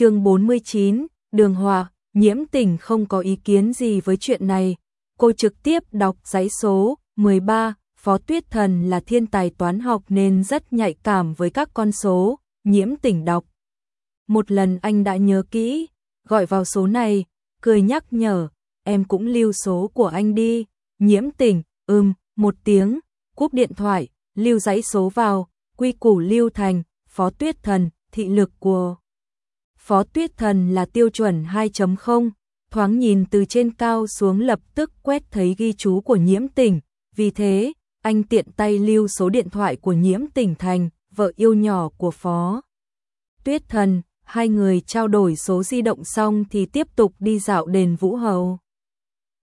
chương 49, đường hòa, nhiễm tình không có ý kiến gì với chuyện này. Cô trực tiếp đọc giấy số 13, Phó Tuyết Thần là thiên tài toán học nên rất nhạy cảm với các con số, nhiễm tình đọc. Một lần anh đã nhớ kỹ, gọi vào số này, cười nhắc nhở, em cũng lưu số của anh đi, nhiễm tình, ừm, một tiếng, cúp điện thoại, lưu giấy số vào, quy củ lưu thành, Phó Tuyết Thần, thị lực của Phó Tuyết Thần là tiêu chuẩn 2.0, thoáng nhìn từ trên cao xuống lập tức quét thấy ghi chú của nhiễm tỉnh, vì thế, anh tiện tay lưu số điện thoại của nhiễm tỉnh thành, vợ yêu nhỏ của Phó. Tuyết Thần, hai người trao đổi số di động xong thì tiếp tục đi dạo đền Vũ Hầu.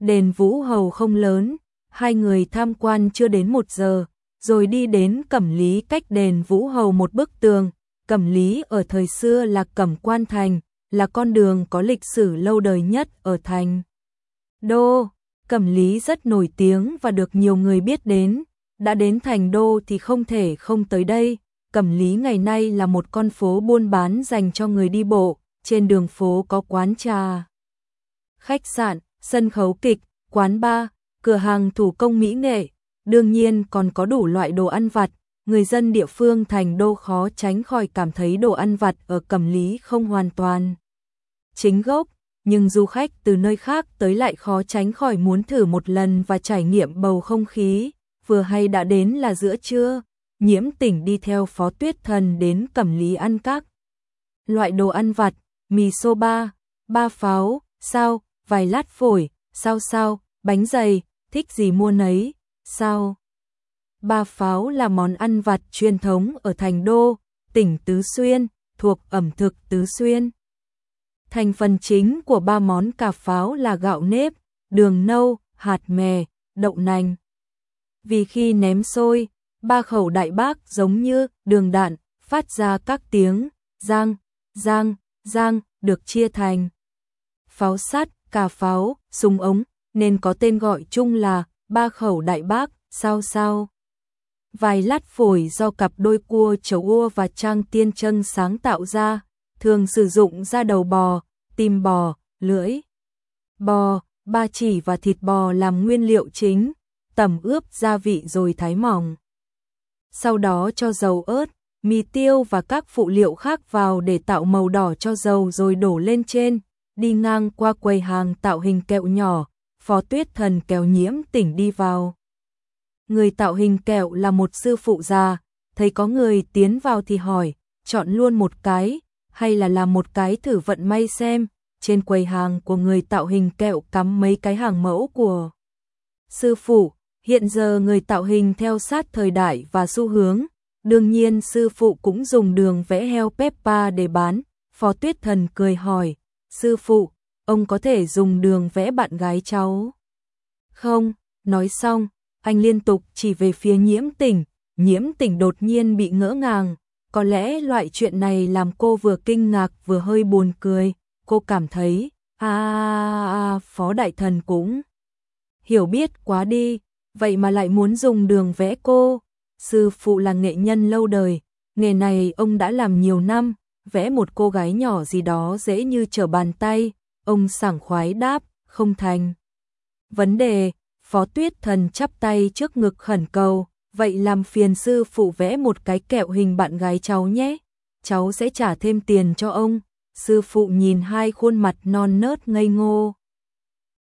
Đền Vũ Hầu không lớn, hai người tham quan chưa đến một giờ, rồi đi đến Cẩm Lý cách đền Vũ Hầu một bức tường, Cẩm Lý ở thời xưa là Cẩm Quan Thành, là con đường có lịch sử lâu đời nhất ở thành. Đô, Cẩm Lý rất nổi tiếng và được nhiều người biết đến, đã đến thành đô thì không thể không tới đây. Cẩm Lý ngày nay là một con phố buôn bán dành cho người đi bộ, trên đường phố có quán trà, khách sạn, sân khấu kịch, quán bar, cửa hàng thủ công mỹ nghệ, đương nhiên còn có đủ loại đồ ăn vặt, người dân địa phương thành đô khó tránh khỏi cảm thấy đồ ăn vặt ở Cẩm Lý không hoàn toàn. Chính gốc, nhưng du khách từ nơi khác tới lại khó tránh khỏi muốn thử một lần và trải nghiệm bầu không khí, vừa hay đã đến là giữa trưa, nhiễm tỉnh đi theo phó tuyết thần đến Cẩm Lý ăn các. Loại đồ ăn vặt, mì soba, ba pháo, sao, vài lát phổi, sao sao, bánh dày, thích gì mua nấy, sao. Ba pháo là món ăn vặt truyền thống ở thành đô, tỉnh Tứ Xuyên, thuộc ẩm thực Tứ Xuyên. Thành phần chính của ba món cà pháo là gạo nếp, đường nâu, hạt mè, đậu nành. Vì khi ném sôi, ba khẩu đại bác giống như đường đạn, phát ra các tiếng giang, giang, giang, được chia thành pháo sắt, cà pháo, súng ống, nên có tên gọi chung là ba khẩu đại bác, sao sao vài lát phổi do cặp đôi cua chấu ua và trang tiên chân sáng tạo ra, thường sử dụng da đầu bò, tim bò, lưỡi bò, ba chỉ và thịt bò làm nguyên liệu chính, tẩm ướp gia vị rồi thái mỏng. Sau đó cho dầu ớt, mì tiêu và các phụ liệu khác vào để tạo màu đỏ cho dầu rồi đổ lên trên, đi ngang qua quầy hàng tạo hình kẹo nhỏ, phó tuyết thần kéo nhiễm tỉnh đi vào người tạo hình kẹo là một sư phụ già, thấy có người tiến vào thì hỏi, chọn luôn một cái, hay là làm một cái thử vận may xem, trên quầy hàng của người tạo hình kẹo cắm mấy cái hàng mẫu của sư phụ, hiện giờ người tạo hình theo sát thời đại và xu hướng, đương nhiên sư phụ cũng dùng đường vẽ heo Peppa để bán, Phó Tuyết Thần cười hỏi, sư phụ, ông có thể dùng đường vẽ bạn gái cháu? Không, nói xong, anh liên tục chỉ về phía nhiễm tỉnh, nhiễm tỉnh đột nhiên bị ngỡ ngàng, có lẽ loại chuyện này làm cô vừa kinh ngạc vừa hơi buồn cười, cô cảm thấy, a à, phó đại thần cũng hiểu biết quá đi, vậy mà lại muốn dùng đường vẽ cô, sư phụ là nghệ nhân lâu đời, nghề này ông đã làm nhiều năm, vẽ một cô gái nhỏ gì đó dễ như trở bàn tay, ông sảng khoái đáp, không thành. Vấn đề, Phó Tuyết Thần chắp tay trước ngực khẩn cầu, vậy làm phiền sư phụ vẽ một cái kẹo hình bạn gái cháu nhé, cháu sẽ trả thêm tiền cho ông. Sư phụ nhìn hai khuôn mặt non nớt ngây ngô.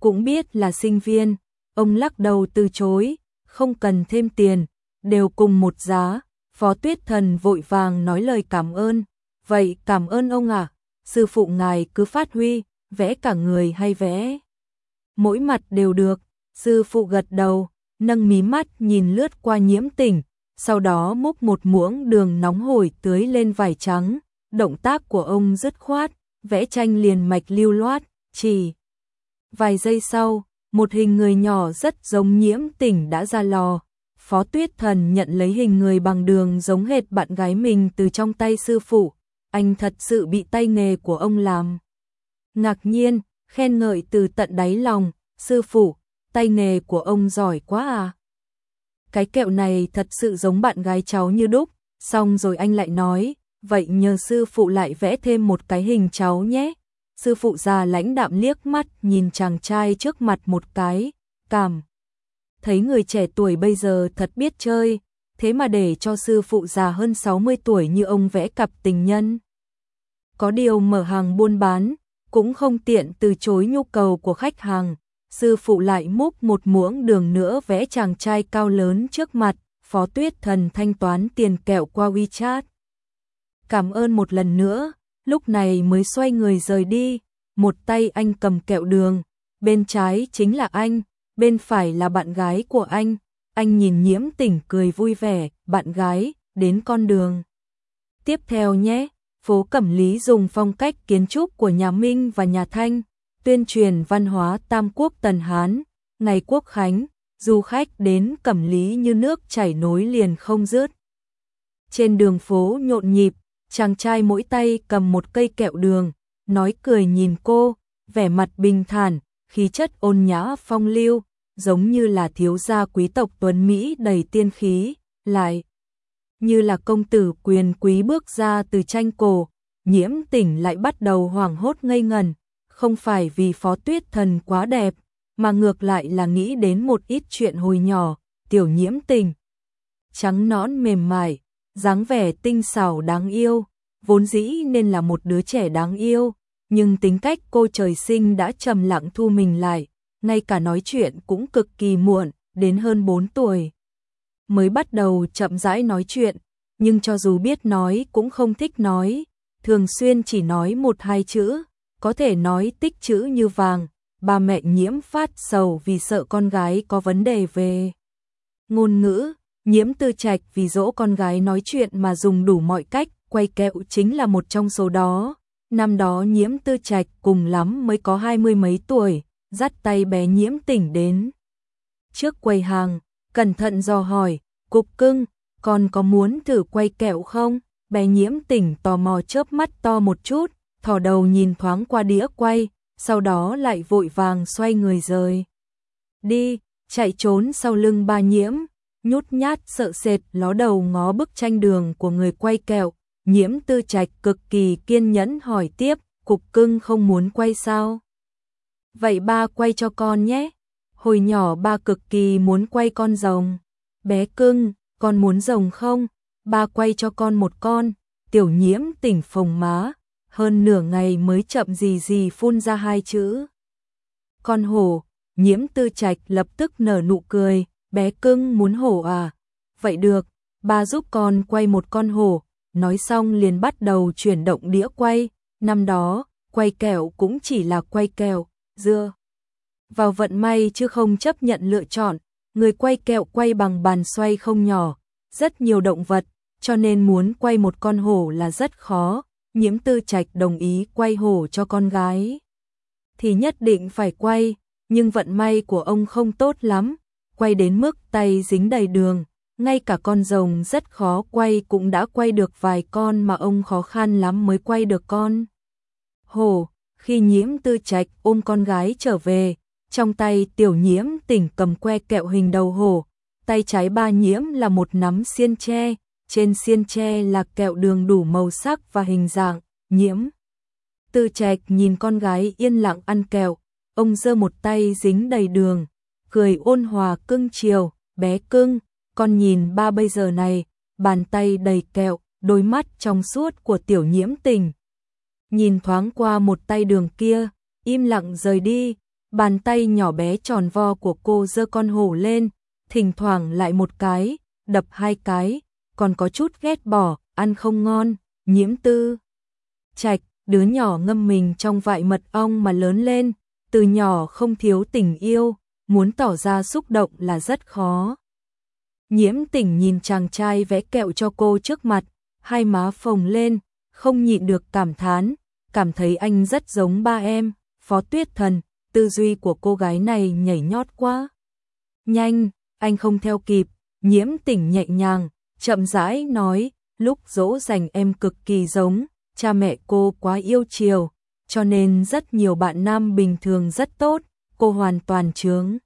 Cũng biết là sinh viên, ông lắc đầu từ chối, không cần thêm tiền, đều cùng một giá. Phó Tuyết Thần vội vàng nói lời cảm ơn, vậy cảm ơn ông à, sư phụ ngài cứ phát huy, vẽ cả người hay vẽ. Mỗi mặt đều được, Sư phụ gật đầu, nâng mí mắt nhìn lướt qua nhiễm tỉnh, sau đó múc một muỗng đường nóng hổi tưới lên vải trắng. Động tác của ông dứt khoát, vẽ tranh liền mạch lưu loát, chỉ. Vài giây sau, một hình người nhỏ rất giống nhiễm tỉnh đã ra lò. Phó Tuyết Thần nhận lấy hình người bằng đường giống hệt bạn gái mình từ trong tay sư phụ. Anh thật sự bị tay nghề của ông làm. Ngạc nhiên, khen ngợi từ tận đáy lòng, sư phụ, tay nghề của ông giỏi quá à. Cái kẹo này thật sự giống bạn gái cháu như đúc, xong rồi anh lại nói, vậy nhờ sư phụ lại vẽ thêm một cái hình cháu nhé. Sư phụ già lãnh đạm liếc mắt nhìn chàng trai trước mặt một cái, cảm. Thấy người trẻ tuổi bây giờ thật biết chơi, thế mà để cho sư phụ già hơn 60 tuổi như ông vẽ cặp tình nhân. Có điều mở hàng buôn bán, cũng không tiện từ chối nhu cầu của khách hàng. Sư phụ lại múc một muỗng đường nữa vẽ chàng trai cao lớn trước mặt, phó tuyết thần thanh toán tiền kẹo qua WeChat. Cảm ơn một lần nữa, lúc này mới xoay người rời đi, một tay anh cầm kẹo đường, bên trái chính là anh, bên phải là bạn gái của anh, anh nhìn nhiễm tỉnh cười vui vẻ, bạn gái, đến con đường. Tiếp theo nhé, phố Cẩm Lý dùng phong cách kiến trúc của nhà Minh và nhà Thanh, tuyên truyền văn hóa Tam Quốc Tần Hán, ngày Quốc Khánh, du khách đến Cẩm Lý như nước chảy nối liền không dứt. Trên đường phố nhộn nhịp, chàng trai mỗi tay cầm một cây kẹo đường, nói cười nhìn cô, vẻ mặt bình thản, khí chất ôn nhã phong lưu, giống như là thiếu gia quý tộc tuấn Mỹ đầy tiên khí, lại như là công tử quyền quý bước ra từ tranh cổ, nhiễm tỉnh lại bắt đầu hoảng hốt ngây ngần, không phải vì phó tuyết thần quá đẹp, mà ngược lại là nghĩ đến một ít chuyện hồi nhỏ, tiểu nhiễm tình. Trắng nõn mềm mại, dáng vẻ tinh xảo đáng yêu, vốn dĩ nên là một đứa trẻ đáng yêu, nhưng tính cách cô trời sinh đã trầm lặng thu mình lại, ngay cả nói chuyện cũng cực kỳ muộn, đến hơn 4 tuổi. Mới bắt đầu chậm rãi nói chuyện, nhưng cho dù biết nói cũng không thích nói, thường xuyên chỉ nói một hai chữ, có thể nói tích chữ như vàng, bà mẹ nhiễm phát sầu vì sợ con gái có vấn đề về ngôn ngữ, nhiễm tư trạch vì dỗ con gái nói chuyện mà dùng đủ mọi cách, quay kẹo chính là một trong số đó. Năm đó nhiễm tư trạch cùng lắm mới có hai mươi mấy tuổi, dắt tay bé nhiễm tỉnh đến. Trước quầy hàng, cẩn thận dò hỏi, cục cưng, con có muốn thử quay kẹo không? Bé nhiễm tỉnh tò mò chớp mắt to một chút, thò đầu nhìn thoáng qua đĩa quay, sau đó lại vội vàng xoay người rời. Đi, chạy trốn sau lưng ba nhiễm, nhút nhát sợ sệt ló đầu ngó bức tranh đường của người quay kẹo, nhiễm tư trạch cực kỳ kiên nhẫn hỏi tiếp, cục cưng không muốn quay sao? Vậy ba quay cho con nhé. Hồi nhỏ ba cực kỳ muốn quay con rồng. Bé cưng, con muốn rồng không? Ba quay cho con một con. Tiểu nhiễm tỉnh phồng má, hơn nửa ngày mới chậm gì gì phun ra hai chữ. Con hổ, nhiễm tư trạch lập tức nở nụ cười, bé cưng muốn hổ à? Vậy được, ba giúp con quay một con hổ, nói xong liền bắt đầu chuyển động đĩa quay, năm đó, quay kẹo cũng chỉ là quay kẹo, dưa. Vào vận may chứ không chấp nhận lựa chọn, người quay kẹo quay bằng bàn xoay không nhỏ, rất nhiều động vật, cho nên muốn quay một con hổ là rất khó, nhiễm tư trạch đồng ý quay hổ cho con gái. Thì nhất định phải quay, nhưng vận may của ông không tốt lắm, quay đến mức tay dính đầy đường, ngay cả con rồng rất khó quay cũng đã quay được vài con mà ông khó khăn lắm mới quay được con. Hổ, khi nhiễm tư trạch ôm con gái trở về, trong tay tiểu nhiễm tỉnh cầm que kẹo hình đầu hổ, tay trái ba nhiễm là một nắm xiên tre, trên xiên tre là kẹo đường đủ màu sắc và hình dạng, nhiễm. Tư trạch nhìn con gái yên lặng ăn kẹo, ông giơ một tay dính đầy đường, cười ôn hòa cưng chiều, bé cưng, con nhìn ba bây giờ này, bàn tay đầy kẹo, đôi mắt trong suốt của tiểu nhiễm tình. Nhìn thoáng qua một tay đường kia, im lặng rời đi, bàn tay nhỏ bé tròn vo của cô giơ con hổ lên, thỉnh thoảng lại một cái, đập hai cái, còn có chút ghét bỏ, ăn không ngon, nhiễm tư. Trạch, đứa nhỏ ngâm mình trong vại mật ong mà lớn lên, từ nhỏ không thiếu tình yêu, muốn tỏ ra xúc động là rất khó. Nhiễm tỉnh nhìn chàng trai vẽ kẹo cho cô trước mặt, hai má phồng lên, không nhịn được cảm thán, cảm thấy anh rất giống ba em, phó tuyết thần, tư duy của cô gái này nhảy nhót quá. Nhanh, anh không theo kịp, nhiễm tỉnh nhẹ nhàng, chậm rãi nói, lúc dỗ dành em cực kỳ giống, cha mẹ cô quá yêu chiều, cho nên rất nhiều bạn nam bình thường rất tốt, cô hoàn toàn chướng.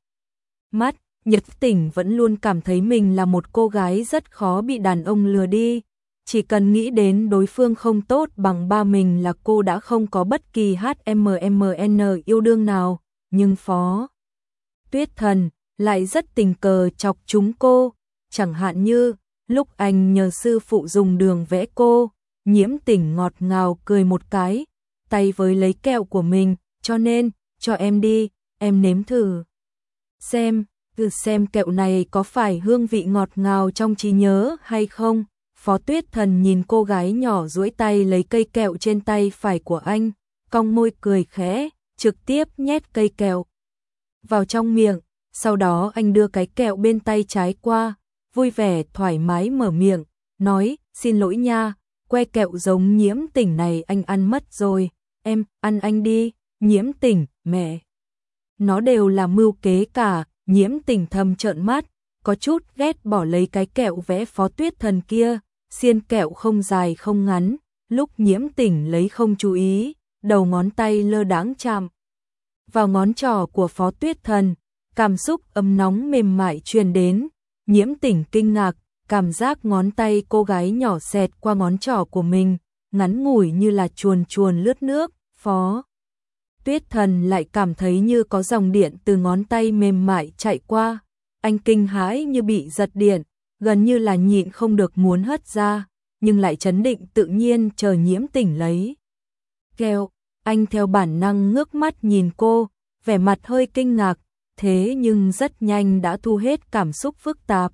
Mắt, Nhật tỉnh vẫn luôn cảm thấy mình là một cô gái rất khó bị đàn ông lừa đi, chỉ cần nghĩ đến đối phương không tốt bằng ba mình là cô đã không có bất kỳ HMMN yêu đương nào, nhưng Phó Tuyết Thần lại rất tình cờ chọc chúng cô, chẳng hạn như lúc anh nhờ sư phụ dùng đường vẽ cô, nhiễm tỉnh ngọt ngào cười một cái, tay với lấy kẹo của mình, cho nên, cho em đi, em nếm thử. Xem, thử xem kẹo này có phải hương vị ngọt ngào trong trí nhớ hay không? Phó Tuyết Thần nhìn cô gái nhỏ duỗi tay lấy cây kẹo trên tay phải của anh, cong môi cười khẽ, trực tiếp nhét cây kẹo vào trong miệng, sau đó anh đưa cái kẹo bên tay trái qua, vui vẻ thoải mái mở miệng, nói, xin lỗi nha, que kẹo giống nhiễm tỉnh này anh ăn mất rồi, em, ăn anh đi, nhiễm tỉnh, mẹ. Nó đều là mưu kế cả, nhiễm tỉnh thầm trợn mắt, có chút ghét bỏ lấy cái kẹo vẽ phó tuyết thần kia, xiên kẹo không dài không ngắn, lúc nhiễm tỉnh lấy không chú ý, đầu ngón tay lơ đáng chạm vào ngón trỏ của phó tuyết thần, cảm xúc ấm nóng mềm mại truyền đến, nhiễm tỉnh kinh ngạc, cảm giác ngón tay cô gái nhỏ xẹt qua ngón trỏ của mình, ngắn ngủi như là chuồn chuồn lướt nước, phó. Tuyết thần lại cảm thấy như có dòng điện từ ngón tay mềm mại chạy qua, anh kinh hãi như bị giật điện, gần như là nhịn không được muốn hất ra, nhưng lại chấn định tự nhiên chờ nhiễm tỉnh lấy. Kêu, anh theo bản năng ngước mắt nhìn cô, vẻ mặt hơi kinh ngạc, thế nhưng rất nhanh đã thu hết cảm xúc phức tạp.